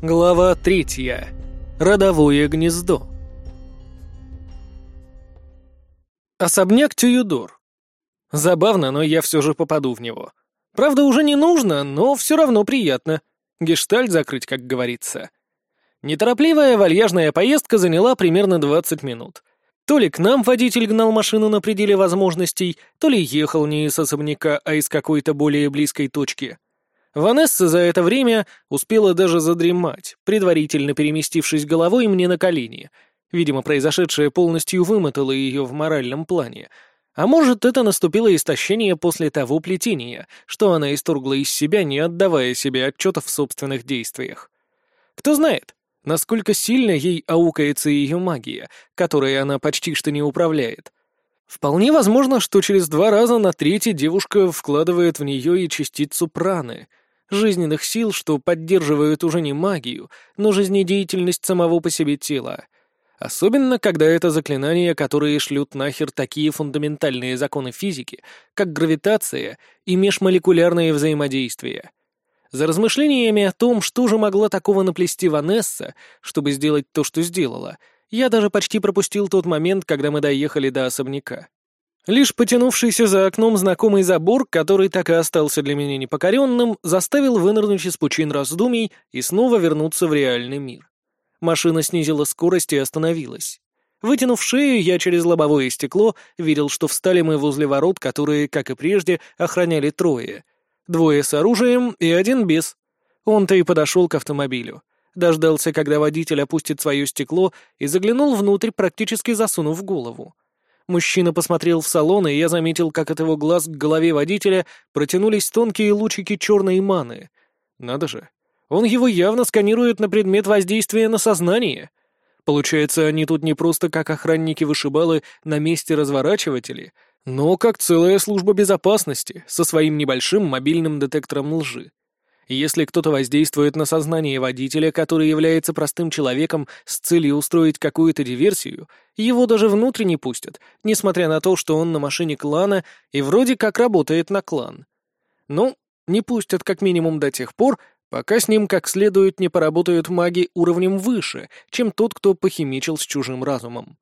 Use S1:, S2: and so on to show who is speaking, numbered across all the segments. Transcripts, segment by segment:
S1: Глава третья. Родовое гнездо. Особняк Тююдор. Забавно, но я все же попаду в него. Правда, уже не нужно, но все равно приятно. Гештальт закрыть, как говорится. Неторопливая вальяжная поездка заняла примерно 20 минут. То ли к нам водитель гнал машину на пределе возможностей, то ли ехал не из особняка, а из какой-то более близкой точки. Ванесса за это время успела даже задремать, предварительно переместившись головой мне на колени. Видимо, произошедшее полностью вымотало ее в моральном плане. А может, это наступило истощение после того плетения, что она исторгла из себя, не отдавая себе отчета в собственных действиях. Кто знает, насколько сильно ей аукается ее магия, которой она почти что не управляет. Вполне возможно, что через два раза на третий девушка вкладывает в нее и частицу праны, жизненных сил, что поддерживают уже не магию, но жизнедеятельность самого по себе тела. Особенно, когда это заклинания, которые шлют нахер такие фундаментальные законы физики, как гравитация и межмолекулярные взаимодействия. За размышлениями о том, что же могла такого наплести Ванесса, чтобы сделать то, что сделала, я даже почти пропустил тот момент, когда мы доехали до особняка. Лишь потянувшийся за окном знакомый забор, который так и остался для меня непокоренным, заставил вынырнуть из пучин раздумий и снова вернуться в реальный мир. Машина снизила скорость и остановилась. Вытянув шею, я через лобовое стекло видел, что встали мы возле ворот, которые, как и прежде, охраняли трое — Двое с оружием и один без. Он-то и подошел к автомобилю. Дождался, когда водитель опустит свое стекло, и заглянул внутрь, практически засунув голову. Мужчина посмотрел в салон, и я заметил, как от его глаз к голове водителя протянулись тонкие лучики черной маны. Надо же, он его явно сканирует на предмет воздействия на сознание. Получается, они тут не просто как охранники-вышибалы на месте разворачиватели — но как целая служба безопасности со своим небольшим мобильным детектором лжи. Если кто-то воздействует на сознание водителя, который является простым человеком с целью устроить какую-то диверсию, его даже внутрь не пустят, несмотря на то, что он на машине клана и вроде как работает на клан. Ну, не пустят как минимум до тех пор, пока с ним как следует не поработают маги уровнем выше, чем тот, кто похимичил с чужим разумом.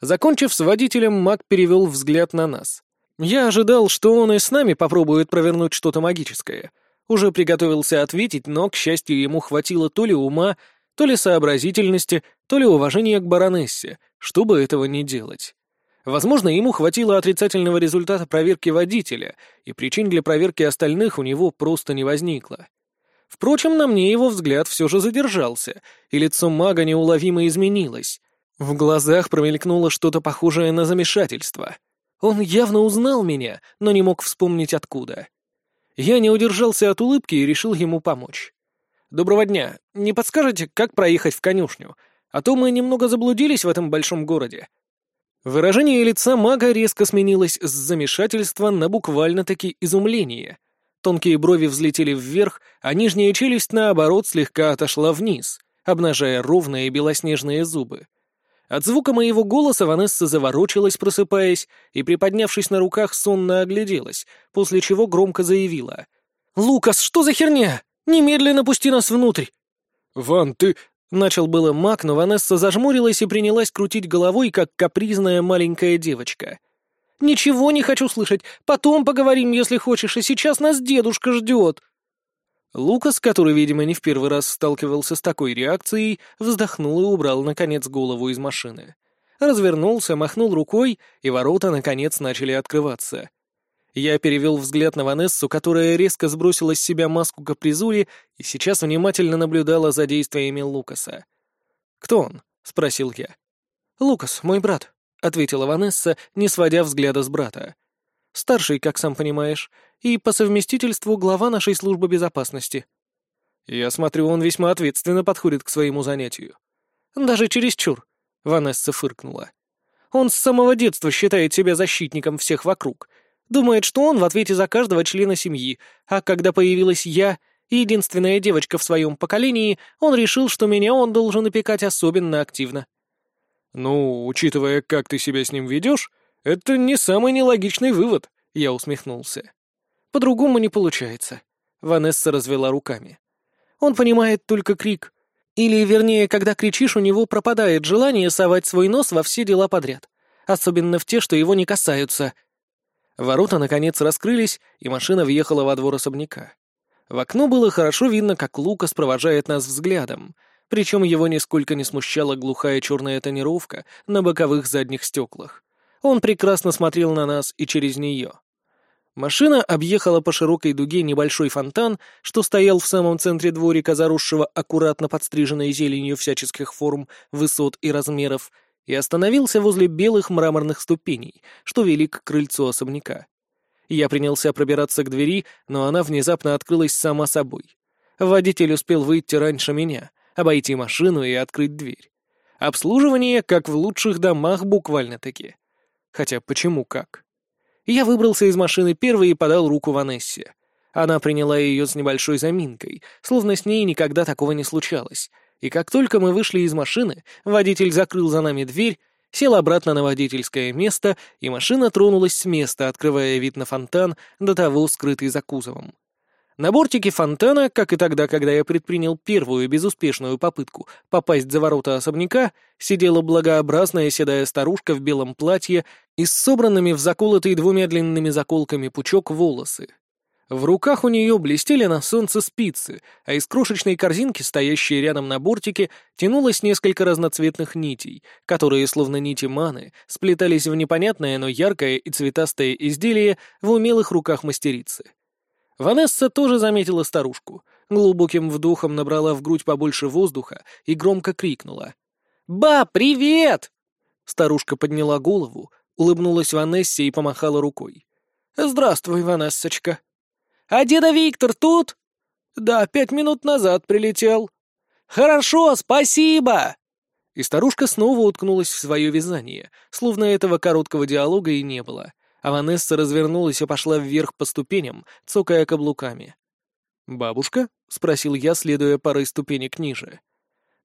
S1: Закончив с водителем, маг перевел взгляд на нас. Я ожидал, что он и с нами попробует провернуть что-то магическое. Уже приготовился ответить, но, к счастью, ему хватило то ли ума, то ли сообразительности, то ли уважения к баронессе, чтобы этого не делать. Возможно, ему хватило отрицательного результата проверки водителя, и причин для проверки остальных у него просто не возникло. Впрочем, на мне его взгляд все же задержался, и лицо мага неуловимо изменилось. В глазах промелькнуло что-то похожее на замешательство. Он явно узнал меня, но не мог вспомнить откуда. Я не удержался от улыбки и решил ему помочь. «Доброго дня. Не подскажете, как проехать в конюшню? А то мы немного заблудились в этом большом городе». Выражение лица мага резко сменилось с замешательства на буквально-таки изумление. Тонкие брови взлетели вверх, а нижняя челюсть, наоборот, слегка отошла вниз, обнажая ровные белоснежные зубы. От звука моего голоса Ванесса заворочилась, просыпаясь, и, приподнявшись на руках, сонно огляделась, после чего громко заявила. «Лукас, что за херня? Немедленно пусти нас внутрь!» «Ван, ты...» — начал было маг, но Ванесса зажмурилась и принялась крутить головой, как капризная маленькая девочка. «Ничего не хочу слышать. Потом поговорим, если хочешь, и сейчас нас дедушка ждет!» Лукас, который, видимо, не в первый раз сталкивался с такой реакцией, вздохнул и убрал, наконец, голову из машины. Развернулся, махнул рукой, и ворота, наконец, начали открываться. Я перевел взгляд на Ванессу, которая резко сбросила с себя маску капризури и сейчас внимательно наблюдала за действиями Лукаса. «Кто он?» — спросил я. «Лукас, мой брат», — ответила Ванесса, не сводя взгляда с брата. Старший, как сам понимаешь, и по совместительству глава нашей службы безопасности. Я смотрю, он весьма ответственно подходит к своему занятию. Даже чересчур, — Ванесса фыркнула. Он с самого детства считает себя защитником всех вокруг. Думает, что он в ответе за каждого члена семьи, а когда появилась я, единственная девочка в своем поколении, он решил, что меня он должен опекать особенно активно. «Ну, учитывая, как ты себя с ним ведешь, «Это не самый нелогичный вывод», — я усмехнулся. «По-другому не получается», — Ванесса развела руками. «Он понимает только крик. Или, вернее, когда кричишь, у него пропадает желание совать свой нос во все дела подряд. Особенно в те, что его не касаются. Ворота, наконец, раскрылись, и машина въехала во двор особняка. В окно было хорошо видно, как Лукас провожает нас взглядом, причем его нисколько не смущала глухая черная тонировка на боковых задних стеклах. Он прекрасно смотрел на нас и через нее. Машина объехала по широкой дуге небольшой фонтан, что стоял в самом центре дворика, заросшего аккуратно подстриженной зеленью всяческих форм, высот и размеров, и остановился возле белых мраморных ступеней, что вели к крыльцу особняка. Я принялся пробираться к двери, но она внезапно открылась сама собой. Водитель успел выйти раньше меня, обойти машину и открыть дверь. Обслуживание, как в лучших домах, буквально-таки. Хотя почему как? Я выбрался из машины первый и подал руку Ванессе. Она приняла ее с небольшой заминкой, словно с ней никогда такого не случалось. И как только мы вышли из машины, водитель закрыл за нами дверь, сел обратно на водительское место, и машина тронулась с места, открывая вид на фонтан, до того скрытый за кузовом. На бортике фонтана, как и тогда, когда я предпринял первую безуспешную попытку попасть за ворота особняка, сидела благообразная седая старушка в белом платье и с собранными в заколотые двумя длинными заколками пучок волосы. В руках у нее блестели на солнце спицы, а из крошечной корзинки, стоящей рядом на бортике, тянулось несколько разноцветных нитей, которые, словно нити маны, сплетались в непонятное, но яркое и цветастое изделие в умелых руках мастерицы. Ванесса тоже заметила старушку, глубоким вдохом набрала в грудь побольше воздуха и громко крикнула. «Ба, привет!» Старушка подняла голову, улыбнулась Ванессе и помахала рукой. «Здравствуй, Ванессочка». «А деда Виктор тут?» «Да, пять минут назад прилетел». «Хорошо, спасибо!» И старушка снова уткнулась в свое вязание, словно этого короткого диалога и не было а Ванесса развернулась и пошла вверх по ступеням, цокая каблуками. «Бабушка?» — спросил я, следуя парой ступенек ниже.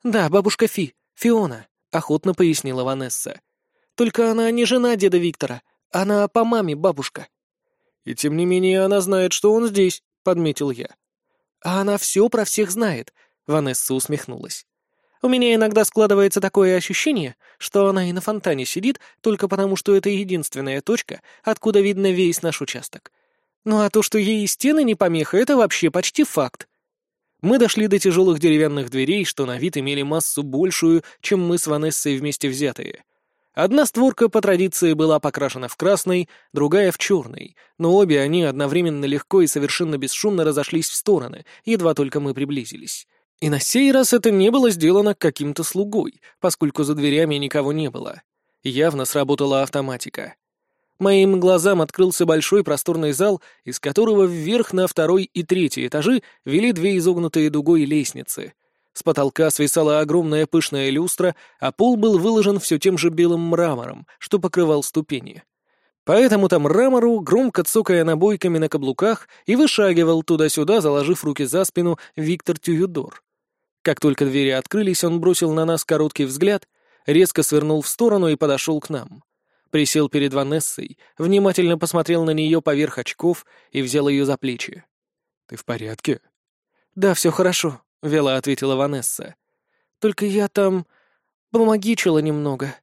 S1: «Да, бабушка Фи, Фиона», — охотно пояснила Ванесса. «Только она не жена деда Виктора, она по маме бабушка». «И тем не менее она знает, что он здесь», — подметил я. «А она все про всех знает», — Ванесса усмехнулась. У меня иногда складывается такое ощущение, что она и на фонтане сидит только потому, что это единственная точка, откуда видно весь наш участок. Ну а то, что ей стены не помеха, это вообще почти факт. Мы дошли до тяжелых деревянных дверей, что на вид имели массу большую, чем мы с Ванессой вместе взятые. Одна створка по традиции была покрашена в красный, другая в черный, но обе они одновременно легко и совершенно бесшумно разошлись в стороны, едва только мы приблизились. И на сей раз это не было сделано каким-то слугой, поскольку за дверями никого не было. Явно сработала автоматика. Моим глазам открылся большой просторный зал, из которого вверх на второй и третий этажи вели две изогнутые дугой лестницы. С потолка свисала огромная пышная люстра, а пол был выложен все тем же белым мрамором, что покрывал ступени. Поэтому там мрамору, громко цокая набойками на каблуках, и вышагивал туда-сюда, заложив руки за спину, Виктор Тююдор. Как только двери открылись, он бросил на нас короткий взгляд, резко свернул в сторону и подошел к нам. Присел перед Ванессой, внимательно посмотрел на нее поверх очков и взял ее за плечи. «Ты в порядке?» «Да, все хорошо», — вяло ответила Ванесса. «Только я там помогичила немного».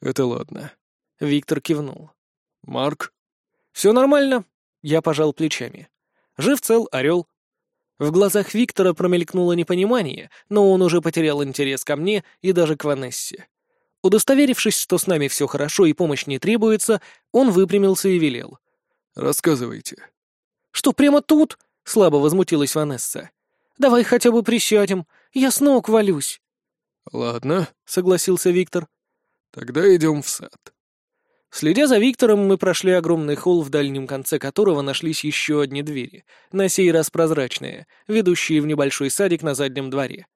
S2: «Это ладно».
S1: Виктор кивнул.
S2: «Марк?»
S1: «Все нормально», — я пожал плечами. «Жив цел, орел, в глазах Виктора промелькнуло непонимание, но он уже потерял интерес ко мне и даже к Ванессе. Удостоверившись, что с нами все хорошо и помощь не требуется, он выпрямился и велел.
S2: «Рассказывайте».
S1: «Что, прямо тут?» — слабо возмутилась Ванесса. «Давай хотя бы присядем, я с ног валюсь».
S2: «Ладно», —
S1: согласился Виктор.
S2: «Тогда идем в сад».
S1: Следя за Виктором, мы прошли огромный холл, в дальнем конце которого нашлись еще одни двери, на сей раз прозрачные, ведущие в небольшой садик на заднем дворе.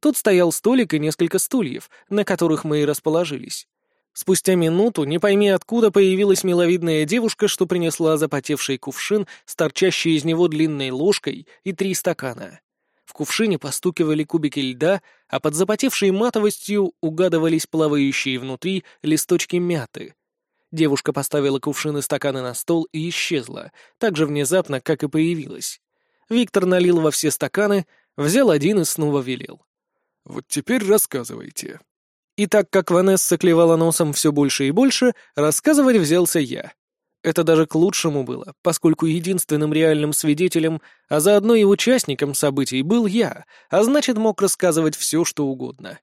S1: Тут стоял столик и несколько стульев, на которых мы и расположились. Спустя минуту, не пойми откуда, появилась миловидная девушка, что принесла запотевший кувшин с торчащей из него длинной ложкой и три стакана. В кувшине постукивали кубики льда, а под запотевшей матовостью угадывались плавающие внутри листочки мяты — Девушка поставила кувшин и стаканы на стол и исчезла, так же внезапно, как и появилась. Виктор налил во все стаканы, взял один и снова велел.
S2: Вот теперь рассказывайте».
S1: И так как Ванесса клевала носом все больше и больше, рассказывать взялся я. Это даже к лучшему было, поскольку единственным реальным свидетелем, а заодно и участником событий был я, а значит мог рассказывать все, что угодно.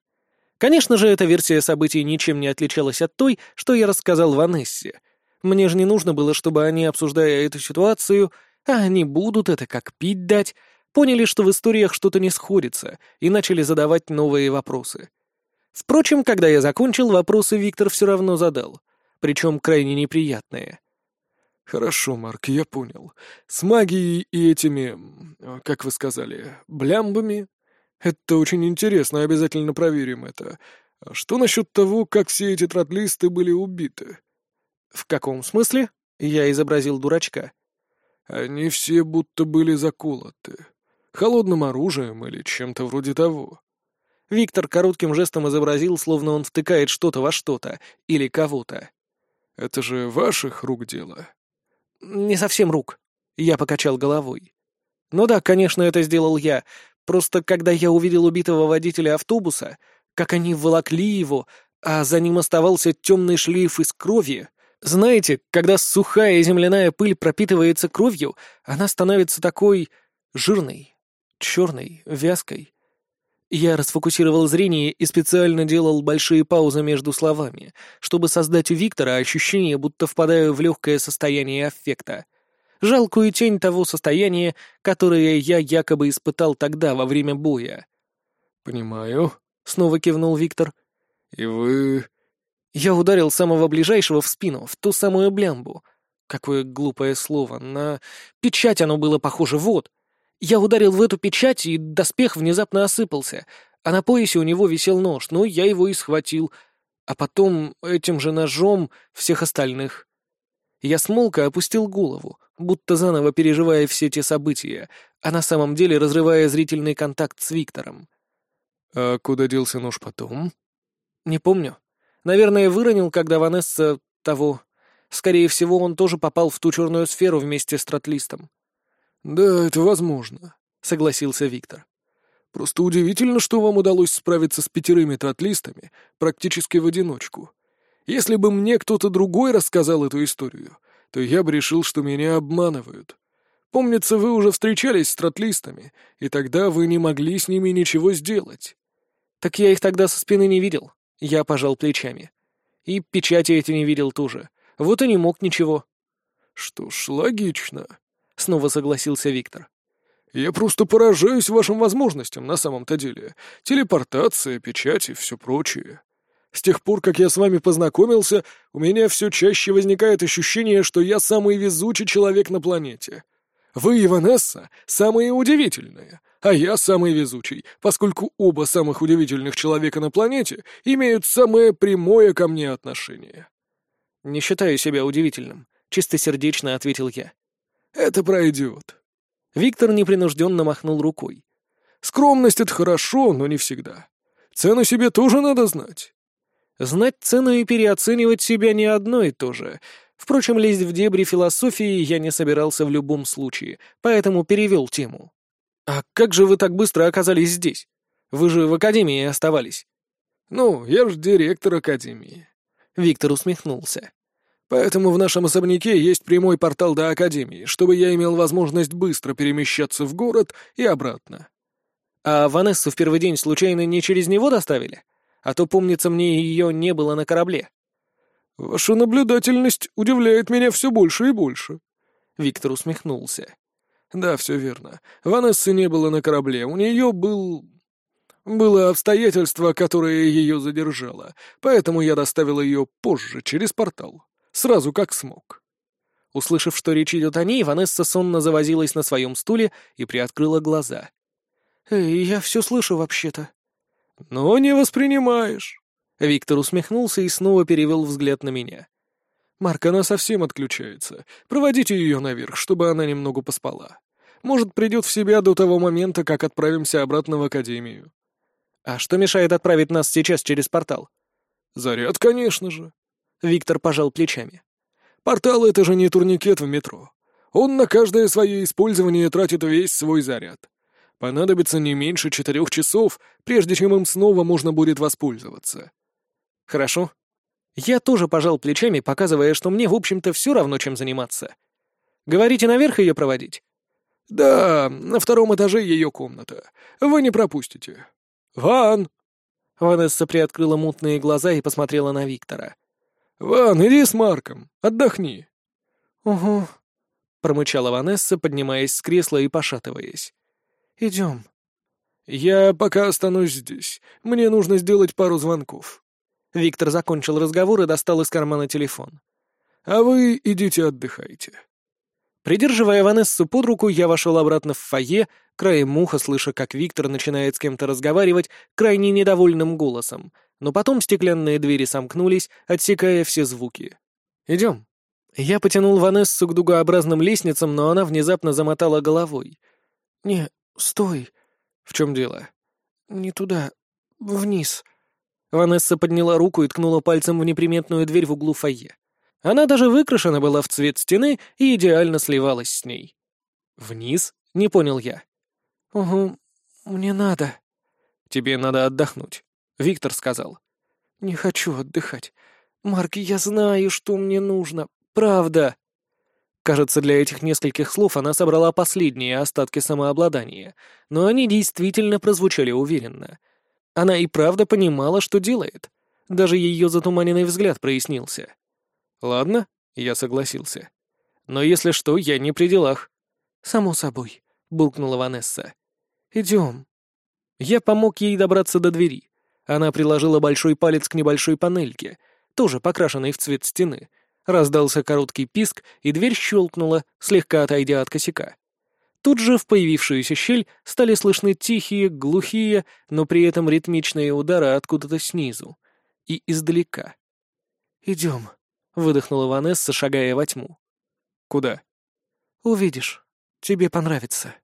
S1: Конечно же, эта версия событий ничем не отличалась от той, что я рассказал Ванессе. Мне же не нужно было, чтобы они, обсуждая эту ситуацию, а они будут это как пить дать, поняли, что в историях что-то не сходится, и начали задавать новые вопросы. Впрочем, когда я закончил, вопросы Виктор все равно задал, причем крайне неприятные.
S2: «Хорошо, Марк, я понял. С магией и этими, как вы сказали, блямбами это очень интересно, обязательно проверим это. А что насчет того, как все эти тротлисты были убиты?
S1: В каком смысле? Я изобразил дурачка.
S2: Они все будто были заколоты. Холодным оружием или чем-то вроде того.
S1: Виктор коротким жестом изобразил, словно он втыкает что-то во что-то или кого-то.
S2: «Это же ваших рук дело?»
S1: «Не совсем рук», — я покачал головой. «Ну да, конечно, это сделал я, Просто когда я увидел убитого водителя автобуса, как они волокли его, а за ним оставался темный шлейф из крови, знаете, когда сухая земляная пыль пропитывается кровью, она становится такой жирной, черной, вязкой. Я расфокусировал зрение и специально делал большие паузы между словами, чтобы создать у Виктора ощущение, будто впадаю в легкое состояние аффекта — жалкую тень того состояния, которое я якобы испытал тогда, во время боя.
S2: «Понимаю», —
S1: снова кивнул Виктор.
S2: «И вы...»
S1: Я ударил самого ближайшего в спину, в ту самую блямбу. Какое глупое слово. На печать оно было похоже, вот. Я ударил в эту печать, и доспех внезапно осыпался, а на поясе у него висел нож, но я его и схватил, а потом этим же ножом всех остальных. Я смолко опустил голову, будто заново переживая все те события, а на самом деле разрывая зрительный контакт с Виктором.
S2: «А куда делся нож потом?»
S1: «Не помню. Наверное, выронил, когда Ванесса того... Скорее всего, он тоже попал в ту черную сферу вместе с тротлистом».
S2: «Да, это возможно», — согласился Виктор. «Просто удивительно, что вам удалось справиться с пятерыми тротлистами практически в одиночку. Если бы мне кто-то другой рассказал эту историю, то я бы решил, что меня обманывают. Помнится, вы уже встречались с тротлистами, и тогда вы не могли с ними ничего сделать.
S1: Так я их тогда со спины не видел. Я пожал плечами. И печати эти не видел тоже. Вот и не мог ничего.
S2: Что ж, логично.
S1: Снова согласился Виктор.
S2: Я просто поражаюсь вашим возможностям на самом-то деле. Телепортация, печати, все прочее. С тех пор, как я с вами познакомился, у меня все чаще возникает ощущение, что я самый везучий человек на планете. Вы и Ванесса самые удивительные, а я самый везучий, поскольку оба самых удивительных человека на планете имеют самое прямое ко мне отношение.
S1: «Не считаю себя удивительным», — чистосердечно ответил я.
S2: «Это пройдет».
S1: Виктор непринужденно махнул рукой.
S2: «Скромность — это хорошо, но не всегда. Цену себе тоже надо знать.
S1: Знать цену и переоценивать себя не одно и то же. Впрочем, лезть в дебри философии я не собирался в любом случае, поэтому перевел тему. «А как же вы так быстро оказались здесь? Вы же в академии оставались».
S2: «Ну, я же директор академии».
S1: Виктор усмехнулся.
S2: «Поэтому в нашем особняке есть прямой портал до академии, чтобы я имел возможность быстро перемещаться в город и обратно».
S1: «А Ванессу в первый день случайно не через него доставили?» А то, помнится мне, ее не было на корабле».
S2: «Ваша наблюдательность удивляет меня все больше и больше».
S1: Виктор усмехнулся.
S2: «Да, все верно. Ванессы не было на корабле. У нее был... Было обстоятельство, которое ее задержало, поэтому я доставил ее позже, через портал. Сразу как смог».
S1: Услышав, что речь идет о ней, Ванесса сонно завозилась на своем стуле и приоткрыла глаза. «Эй, я все слышу вообще-то»,
S2: «Но не воспринимаешь».
S1: Виктор усмехнулся и снова перевел взгляд на меня.
S2: «Марк, она совсем отключается. Проводите ее наверх, чтобы она немного поспала. Может, придет в себя до того момента, как отправимся обратно в академию».
S1: «А что мешает отправить нас сейчас через портал?»
S2: «Заряд, конечно же».
S1: Виктор пожал плечами.
S2: «Портал — это же не турникет в метро. Он на каждое свое использование тратит весь свой заряд. Понадобится не меньше четырех часов, прежде чем им снова можно будет воспользоваться.
S1: Хорошо. Я тоже пожал плечами, показывая, что мне, в общем-то, все равно, чем заниматься. Говорите, наверх ее проводить?
S2: Да, на втором этаже ее комната. Вы не пропустите. Ван!
S1: Ванесса приоткрыла мутные глаза и посмотрела на Виктора.
S2: «Ван, иди с Марком, отдохни».
S1: «Угу», — промычала Ванесса, поднимаясь с кресла и пошатываясь. «Идем».
S2: «Я пока останусь здесь. Мне нужно сделать пару звонков».
S1: Виктор закончил разговор и достал из кармана телефон.
S2: «А вы идите отдыхайте».
S1: Придерживая Ванессу под руку, я вошел обратно в фойе, краем уха слыша, как Виктор начинает с кем-то разговаривать крайне недовольным голосом, но потом стеклянные двери сомкнулись, отсекая все звуки. «Идем». Я потянул Ванессу к дугообразным лестницам, но она внезапно замотала головой. «Не, стой». «В чем дело?» «Не туда. Вниз». Ванесса подняла руку и ткнула пальцем в неприметную дверь в углу фойе. Она даже выкрашена была в цвет стены и идеально сливалась с ней. «Вниз?» — не понял я. «Угу, мне надо». «Тебе надо отдохнуть», — Виктор сказал. «Не хочу отдыхать. Марк, я знаю, что мне нужно. Правда». Кажется, для этих нескольких слов она собрала последние остатки самообладания, но они действительно прозвучали уверенно. Она и правда понимала, что делает. Даже ее затуманенный взгляд прояснился. «Ладно», — я согласился. «Но если что, я не при делах». «Само собой», — буркнула Ванесса. «Идем». Я помог ей добраться до двери. Она приложила большой палец к небольшой панельке, тоже покрашенной в цвет стены. Раздался короткий писк, и дверь щелкнула, слегка отойдя от косяка. Тут же в появившуюся щель стали слышны тихие, глухие, но при этом ритмичные удары откуда-то снизу и издалека. «Идем», выдохнула Ванесса, шагая во тьму. «Куда?» «Увидишь. Тебе понравится».